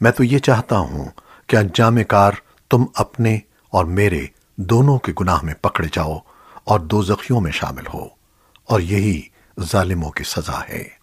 میں تو یہ چاہتا ہوں کہ انجام کار تم اپنے اور میرے دونوں کے گناہ میں پکڑے جاؤ اور دو زخیوں میں شامل ہو اور یہی ظالموں کی سزا ہے۔